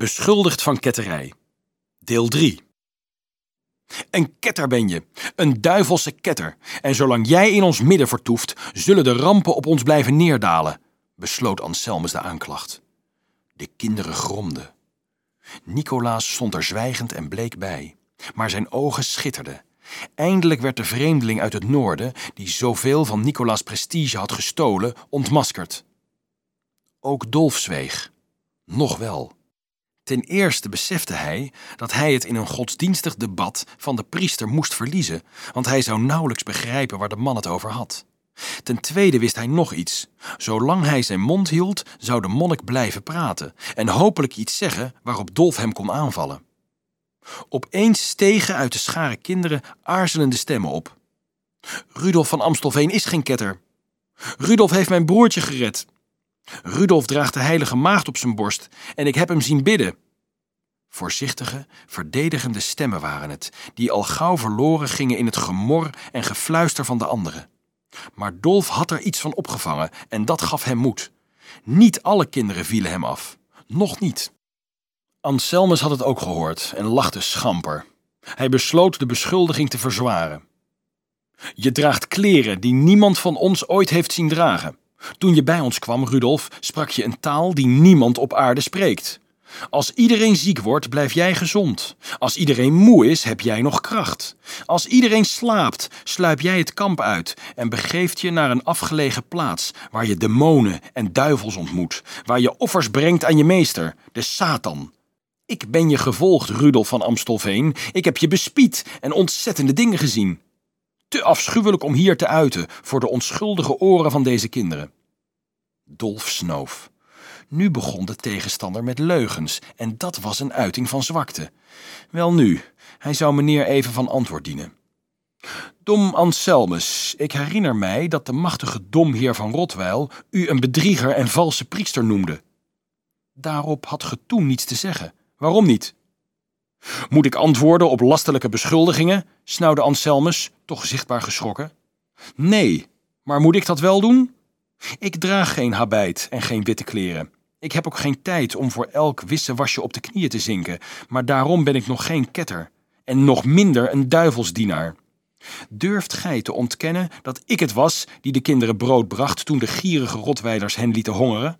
Beschuldigd van ketterij. Deel 3. Een ketter ben je, een duivelse ketter. En zolang jij in ons midden vertoeft, zullen de rampen op ons blijven neerdalen, besloot Anselmus de aanklacht. De kinderen gromden. Nicolaas stond er zwijgend en bleek bij, maar zijn ogen schitterden. Eindelijk werd de vreemdeling uit het noorden, die zoveel van Nicolaas' prestige had gestolen, ontmaskerd. Ook Dolf zweeg. Nog wel. Ten eerste besefte hij dat hij het in een godsdienstig debat van de priester moest verliezen, want hij zou nauwelijks begrijpen waar de man het over had. Ten tweede wist hij nog iets. Zolang hij zijn mond hield, zou de monnik blijven praten en hopelijk iets zeggen waarop Dolf hem kon aanvallen. Opeens stegen uit de schare kinderen aarzelende stemmen op. Rudolf van Amstelveen is geen ketter. Rudolf heeft mijn broertje gered. Rudolf draagt de heilige maagd op zijn borst en ik heb hem zien bidden. Voorzichtige, verdedigende stemmen waren het, die al gauw verloren gingen in het gemor en gefluister van de anderen. Maar Dolf had er iets van opgevangen en dat gaf hem moed. Niet alle kinderen vielen hem af. Nog niet. Anselmus had het ook gehoord en lachte schamper. Hij besloot de beschuldiging te verzwaren. Je draagt kleren die niemand van ons ooit heeft zien dragen. Toen je bij ons kwam, Rudolf, sprak je een taal die niemand op aarde spreekt. Als iedereen ziek wordt, blijf jij gezond. Als iedereen moe is, heb jij nog kracht. Als iedereen slaapt, sluip jij het kamp uit en begeeft je naar een afgelegen plaats waar je demonen en duivels ontmoet, waar je offers brengt aan je meester, de Satan. Ik ben je gevolgd, Rudolf van Amstelveen. Ik heb je bespied en ontzettende dingen gezien. Te afschuwelijk om hier te uiten voor de onschuldige oren van deze kinderen. Dolf snoof. Nu begon de tegenstander met leugens en dat was een uiting van zwakte. Welnu, hij zou meneer even van antwoord dienen. Dom Anselmus, ik herinner mij dat de machtige domheer van Rotweil u een bedrieger en valse priester noemde. Daarop had ge toen niets te zeggen. Waarom niet? Moet ik antwoorden op lastelijke beschuldigingen? snauwde Anselmus, toch zichtbaar geschrokken. Nee, maar moet ik dat wel doen? Ik draag geen habit en geen witte kleren. Ik heb ook geen tijd om voor elk wissewasje op de knieën te zinken, maar daarom ben ik nog geen ketter en nog minder een duivelsdienaar. Durft gij te ontkennen dat ik het was die de kinderen brood bracht toen de gierige rotweiders hen lieten hongeren?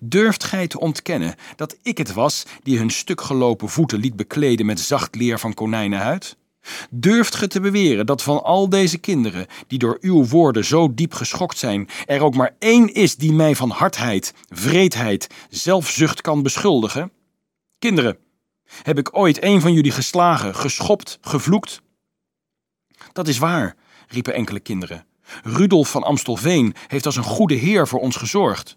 Durft gij te ontkennen dat ik het was die hun stukgelopen voeten liet bekleden met zacht leer van konijnenhuid? Durft ge te beweren dat van al deze kinderen, die door uw woorden zo diep geschokt zijn, er ook maar één is die mij van hardheid, vreedheid, zelfzucht kan beschuldigen? Kinderen, heb ik ooit een van jullie geslagen, geschopt, gevloekt? Dat is waar, riepen enkele kinderen. Rudolf van Amstelveen heeft als een goede heer voor ons gezorgd.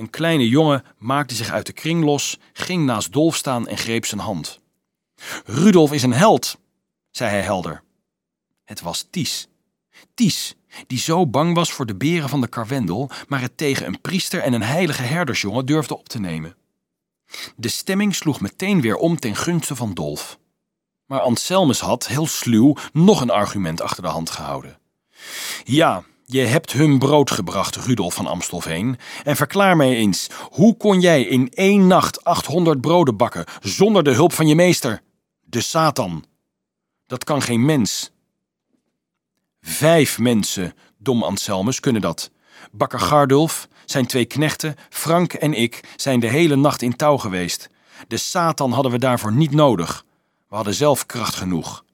Een kleine jongen maakte zich uit de kring los, ging naast Dolf staan en greep zijn hand. Rudolf is een held, zei hij helder. Het was Ties. Ties, die zo bang was voor de beren van de karwendel, maar het tegen een priester en een heilige herdersjongen durfde op te nemen. De stemming sloeg meteen weer om ten gunste van Dolf. Maar Anselmus had, heel sluw, nog een argument achter de hand gehouden. Ja, je hebt hun brood gebracht, Rudolf van Amstelveen. En verklaar mij eens, hoe kon jij in één nacht 800 broden bakken zonder de hulp van je meester, de Satan? Dat kan geen mens. Vijf mensen, dom Anselmus, kunnen dat. Bakker Gardulf, zijn twee knechten, Frank en ik, zijn de hele nacht in touw geweest. De Satan hadden we daarvoor niet nodig. We hadden zelf kracht genoeg.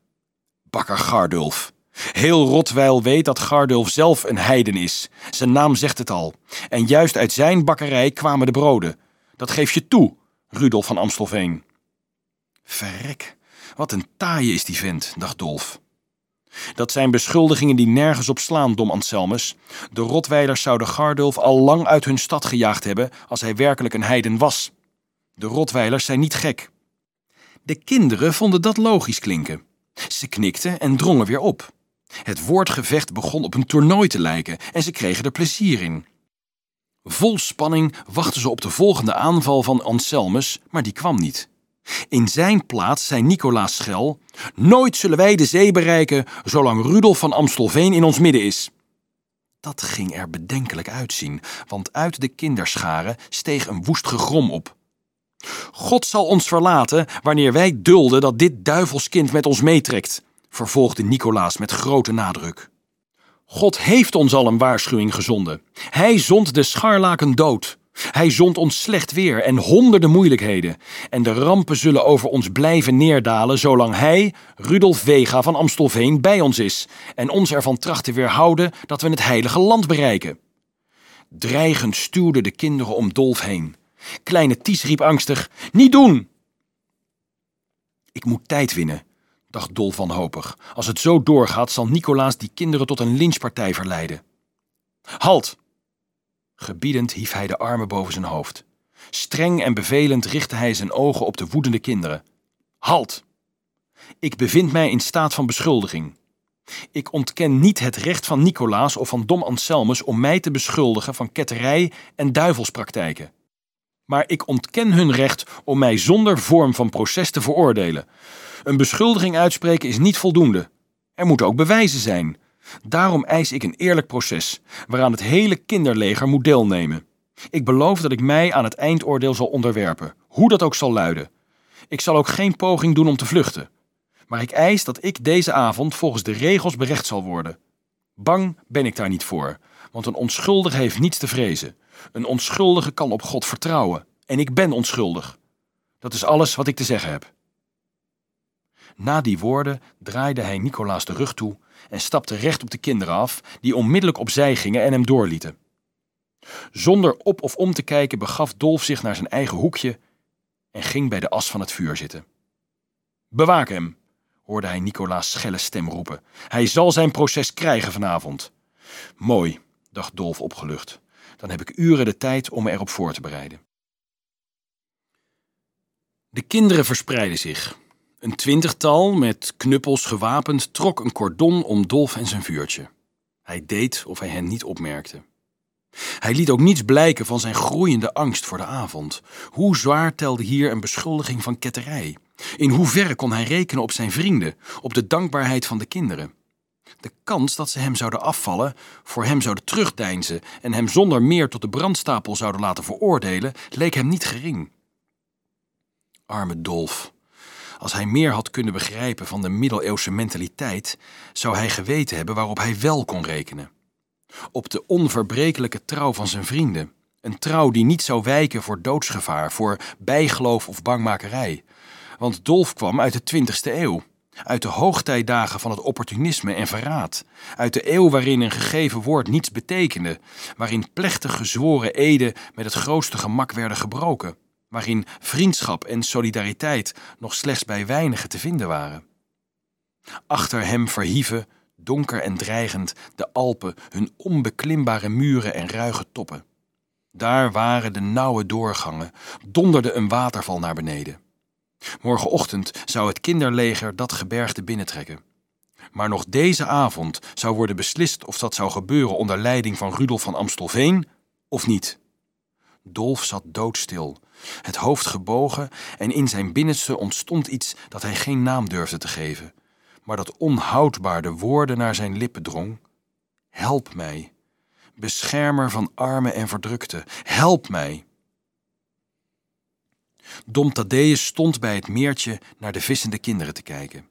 Bakker Gardulf. Heel Rotweil weet dat Gardulf zelf een heiden is. Zijn naam zegt het al. En juist uit zijn bakkerij kwamen de broden. Dat geef je toe, Rudolf van Amstelveen. Verrek, wat een taaie is die vent, dacht Dolf. Dat zijn beschuldigingen die nergens op slaan, dom Anselmus. De Rotweilers zouden Gardulf al lang uit hun stad gejaagd hebben als hij werkelijk een heiden was. De Rotweilers zijn niet gek. De kinderen vonden dat logisch klinken. Ze knikten en drongen weer op. Het woordgevecht begon op een toernooi te lijken en ze kregen er plezier in. Vol spanning wachten ze op de volgende aanval van Anselmus, maar die kwam niet. In zijn plaats zei Nicolaas Schel: Nooit zullen wij de zee bereiken zolang Rudolf van Amstelveen in ons midden is. Dat ging er bedenkelijk uitzien, want uit de kinderscharen steeg een woest gegrom op. God zal ons verlaten wanneer wij dulden dat dit duivelskind met ons meetrekt, vervolgde Nicolaas met grote nadruk. God heeft ons al een waarschuwing gezonden. Hij zond de scharlaken dood. Hij zond ons slecht weer en honderden moeilijkheden. En de rampen zullen over ons blijven neerdalen zolang hij, Rudolf Vega van Amstelveen, bij ons is en ons ervan tracht te weerhouden dat we het heilige land bereiken. Dreigend stuwden de kinderen om Dolf heen. Kleine Ties riep angstig: Niet doen! Ik moet tijd winnen, dacht Dolf wanhopig. Als het zo doorgaat, zal Nicolaas die kinderen tot een lynchpartij verleiden. Halt! Gebiedend hief hij de armen boven zijn hoofd. Streng en bevelend richtte hij zijn ogen op de woedende kinderen. Halt! Ik bevind mij in staat van beschuldiging. Ik ontken niet het recht van Nicolaas of van Dom Anselmus om mij te beschuldigen van ketterij en duivelspraktijken. Maar ik ontken hun recht om mij zonder vorm van proces te veroordelen. Een beschuldiging uitspreken is niet voldoende. Er moeten ook bewijzen zijn. Daarom eis ik een eerlijk proces, waaraan het hele kinderleger moet deelnemen. Ik beloof dat ik mij aan het eindoordeel zal onderwerpen, hoe dat ook zal luiden. Ik zal ook geen poging doen om te vluchten. Maar ik eis dat ik deze avond volgens de regels berecht zal worden. Bang ben ik daar niet voor, want een onschuldige heeft niets te vrezen. Een onschuldige kan op God vertrouwen. En ik ben onschuldig. Dat is alles wat ik te zeggen heb. Na die woorden draaide hij Nicolaas de rug toe en stapte recht op de kinderen af, die onmiddellijk opzij gingen en hem doorlieten. Zonder op of om te kijken begaf Dolf zich naar zijn eigen hoekje en ging bij de as van het vuur zitten. Bewaak hem, hoorde hij Nicolaas' schelle stem roepen. Hij zal zijn proces krijgen vanavond. Mooi, dacht Dolf opgelucht. Dan heb ik uren de tijd om erop voor te bereiden. De kinderen verspreidden zich. Een twintigtal, met knuppels gewapend, trok een cordon om Dolf en zijn vuurtje. Hij deed of hij hen niet opmerkte. Hij liet ook niets blijken van zijn groeiende angst voor de avond. Hoe zwaar telde hier een beschuldiging van ketterij? In hoeverre kon hij rekenen op zijn vrienden, op de dankbaarheid van de kinderen? De kans dat ze hem zouden afvallen, voor hem zouden terugdeinzen en hem zonder meer tot de brandstapel zouden laten veroordelen, leek hem niet gering. Arme Dolf. Als hij meer had kunnen begrijpen van de middeleeuwse mentaliteit, zou hij geweten hebben waarop hij wel kon rekenen. Op de onverbrekelijke trouw van zijn vrienden. Een trouw die niet zou wijken voor doodsgevaar, voor bijgeloof of bangmakerij. Want Dolf kwam uit de 20e eeuw. Uit de hoogtijdagen van het opportunisme en verraad. Uit de eeuw waarin een gegeven woord niets betekende. Waarin plechtig gezworen eden met het grootste gemak werden gebroken waarin vriendschap en solidariteit nog slechts bij weinigen te vinden waren. Achter hem verhieven, donker en dreigend, de Alpen hun onbeklimbare muren en ruige toppen. Daar waren de nauwe doorgangen, donderde een waterval naar beneden. Morgenochtend zou het kinderleger dat gebergte binnentrekken. Maar nog deze avond zou worden beslist of dat zou gebeuren onder leiding van Rudolf van Amstelveen of niet. Dolf zat doodstil, het hoofd gebogen en in zijn binnenste ontstond iets dat hij geen naam durfde te geven, maar dat onhoudbaar de woorden naar zijn lippen drong. Help mij, beschermer van armen en verdrukten, help mij. Dom Thaddeus stond bij het meertje naar de vissende kinderen te kijken.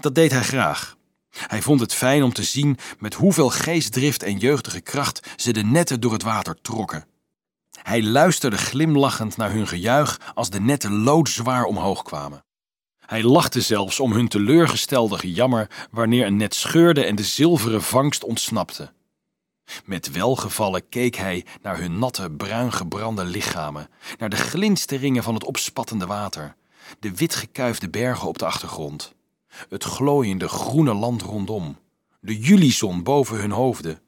Dat deed hij graag. Hij vond het fijn om te zien met hoeveel geestdrift en jeugdige kracht ze de netten door het water trokken. Hij luisterde glimlachend naar hun gejuich als de netten loodzwaar omhoog kwamen. Hij lachte zelfs om hun teleurgestelde gejammer wanneer een net scheurde en de zilveren vangst ontsnapte. Met welgevallen keek hij naar hun natte, bruin gebrande lichamen, naar de glinsteringen van het opspattende water, de witgekuifde bergen op de achtergrond, het glooiende groene land rondom, de julizon boven hun hoofden,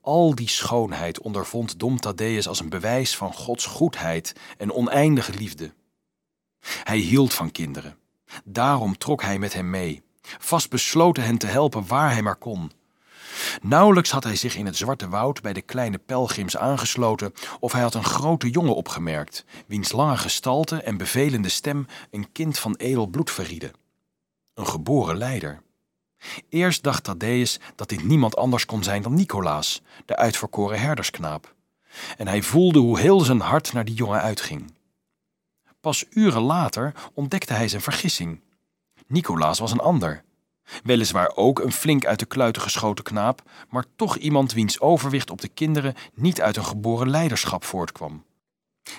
al die schoonheid ondervond Dom Thaddeus als een bewijs van Gods goedheid en oneindige liefde. Hij hield van kinderen. Daarom trok hij met hen mee, vast besloten hen te helpen waar hij maar kon. Nauwelijks had hij zich in het zwarte woud bij de kleine pelgrims aangesloten of hij had een grote jongen opgemerkt, wiens lange gestalte en bevelende stem een kind van edel bloed verrieden. Een geboren leider. Eerst dacht Thaddeus dat dit niemand anders kon zijn dan Nicolaas, de uitverkoren herdersknaap. En hij voelde hoe heel zijn hart naar die jongen uitging. Pas uren later ontdekte hij zijn vergissing. Nicolaas was een ander. Weliswaar ook een flink uit de kluiten geschoten knaap, maar toch iemand wiens overwicht op de kinderen niet uit een geboren leiderschap voortkwam.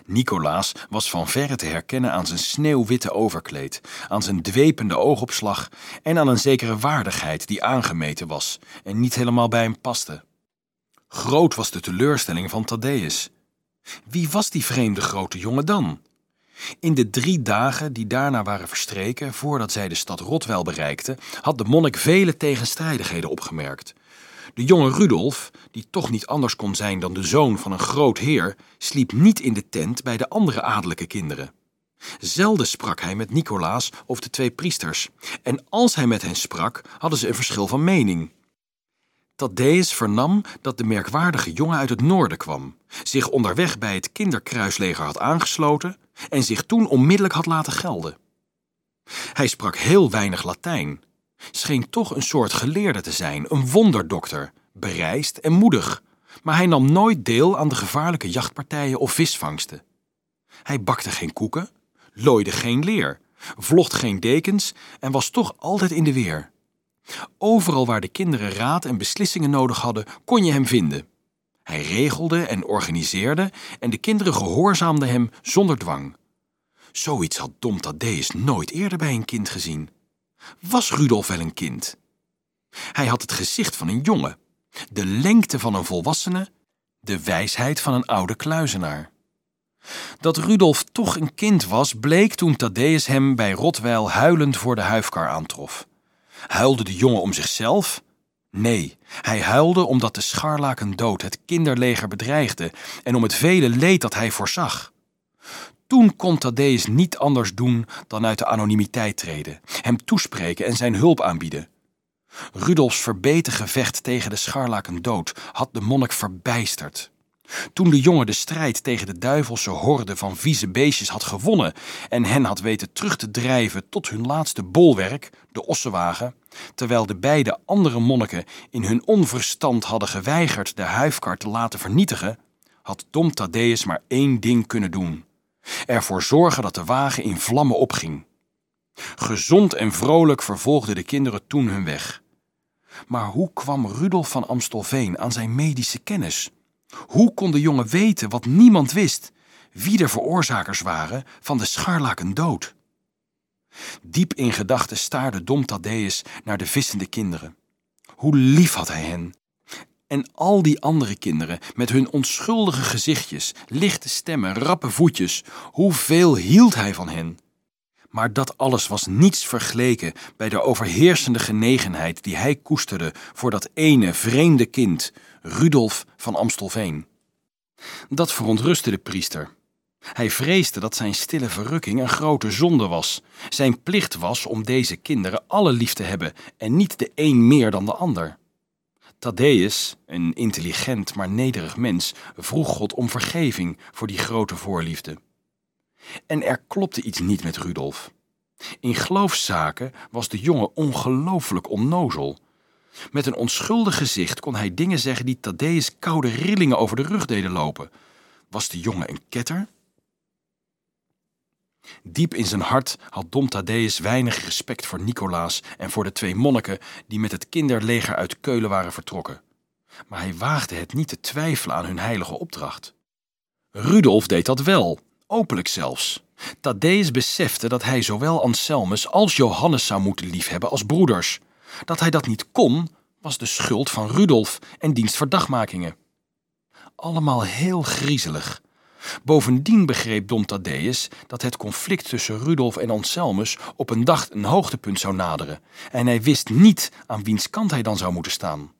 Nicolaas was van verre te herkennen aan zijn sneeuwwitte overkleed, aan zijn dwepende oogopslag en aan een zekere waardigheid die aangemeten was en niet helemaal bij hem paste. Groot was de teleurstelling van Thaddeus. Wie was die vreemde grote jongen dan? In de drie dagen die daarna waren verstreken voordat zij de stad Rotwel bereikten, had de monnik vele tegenstrijdigheden opgemerkt. De jonge Rudolf, die toch niet anders kon zijn dan de zoon van een groot heer, sliep niet in de tent bij de andere adellijke kinderen. Zelden sprak hij met Nicolaas of de twee priesters, en als hij met hen sprak, hadden ze een verschil van mening. Thaddeus vernam dat de merkwaardige jongen uit het noorden kwam, zich onderweg bij het kinderkruisleger had aangesloten en zich toen onmiddellijk had laten gelden. Hij sprak heel weinig Latijn, scheen toch een soort geleerde te zijn, een wonderdokter, bereisd en moedig, maar hij nam nooit deel aan de gevaarlijke jachtpartijen of visvangsten. Hij bakte geen koeken, looide geen leer, vlocht geen dekens en was toch altijd in de weer. Overal waar de kinderen raad en beslissingen nodig hadden, kon je hem vinden. Hij regelde en organiseerde en de kinderen gehoorzaamden hem zonder dwang. Zoiets had Dom Thaddeus nooit eerder bij een kind gezien. Was Rudolf wel een kind? Hij had het gezicht van een jongen, de lengte van een volwassene, de wijsheid van een oude kluizenaar. Dat Rudolf toch een kind was, bleek toen Thaddeus hem bij Rotweil huilend voor de huifkar aantrof. Huilde de jongen om zichzelf? Nee, hij huilde omdat de scharlaken dood het kinderleger bedreigde en om het vele leed dat hij voorzag. Toen kon Thaddeus niet anders doen dan uit de anonimiteit treden, hem toespreken en zijn hulp aanbieden. Rudolfs verbeten gevecht tegen de scharlaken dood had de monnik verbijsterd. Toen de jongen de strijd tegen de duivelse horde van vieze beestjes had gewonnen en hen had weten terug te drijven tot hun laatste bolwerk, de ossenwagen, terwijl de beide andere monniken in hun onverstand hadden geweigerd de huifkar te laten vernietigen, had Dom Thaddeus maar één ding kunnen doen: ervoor zorgen dat de wagen in vlammen opging. Gezond en vrolijk vervolgden de kinderen toen hun weg. Maar hoe kwam Rudolf van Amstelveen aan zijn medische kennis? Hoe kon de jongen weten wat niemand wist, wie de veroorzakers waren van de scharlaken dood? Diep in gedachten staarde Dom Thaddeus naar de vissende kinderen. Hoe lief had hij hen! En al die andere kinderen met hun onschuldige gezichtjes, lichte stemmen, rappe voetjes, hoeveel hield hij van hen? Maar dat alles was niets vergeleken bij de overheersende genegenheid die hij koesterde voor dat ene vreemde kind, Rudolf van Amstelveen. Dat verontrustte de priester. Hij vreesde dat zijn stille verrukking een grote zonde was. Zijn plicht was om deze kinderen alle lief te hebben en niet de een meer dan de ander. Thaddeus, een intelligent maar nederig mens, vroeg God om vergeving voor die grote voorliefde. En er klopte iets niet met Rudolf. In geloofszaken was de jongen ongelooflijk onnozel. Met een onschuldig gezicht kon hij dingen zeggen die Thaddeus koude rillingen over de rug deden lopen. Was de jongen een ketter? Diep in zijn hart had Dom Thaddeus weinig respect voor Nicolaas en voor de twee monniken die met het kinderleger uit Keulen waren vertrokken. Maar hij waagde het niet te twijfelen aan hun heilige opdracht. Rudolf deed dat wel, openlijk zelfs. Thaddeus besefte dat hij zowel Anselmus als Johannes zou moeten liefhebben als broeders. Dat hij dat niet kon, was de schuld van Rudolf en diens verdachtmakingen. Allemaal heel griezelig. Bovendien begreep Dom Thaddeus dat het conflict tussen Rudolf en Anselmus op een dag een hoogtepunt zou naderen, en hij wist niet aan wiens kant hij dan zou moeten staan.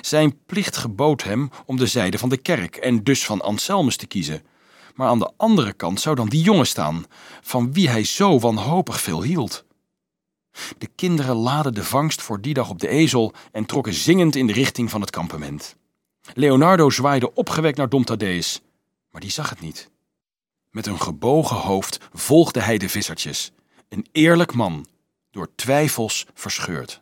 Zijn plicht gebood hem om de zijde van de kerk en dus van Anselmus te kiezen, maar aan de andere kant zou dan die jongen staan, van wie hij zo wanhopig veel hield. De kinderen laden de vangst voor die dag op de ezel en trokken zingend in de richting van het kampement. Leonardo zwaaide opgewekt naar Dom Thaddeus, maar die zag het niet. Met een gebogen hoofd volgde hij de vissertjes, een eerlijk man, door twijfels verscheurd.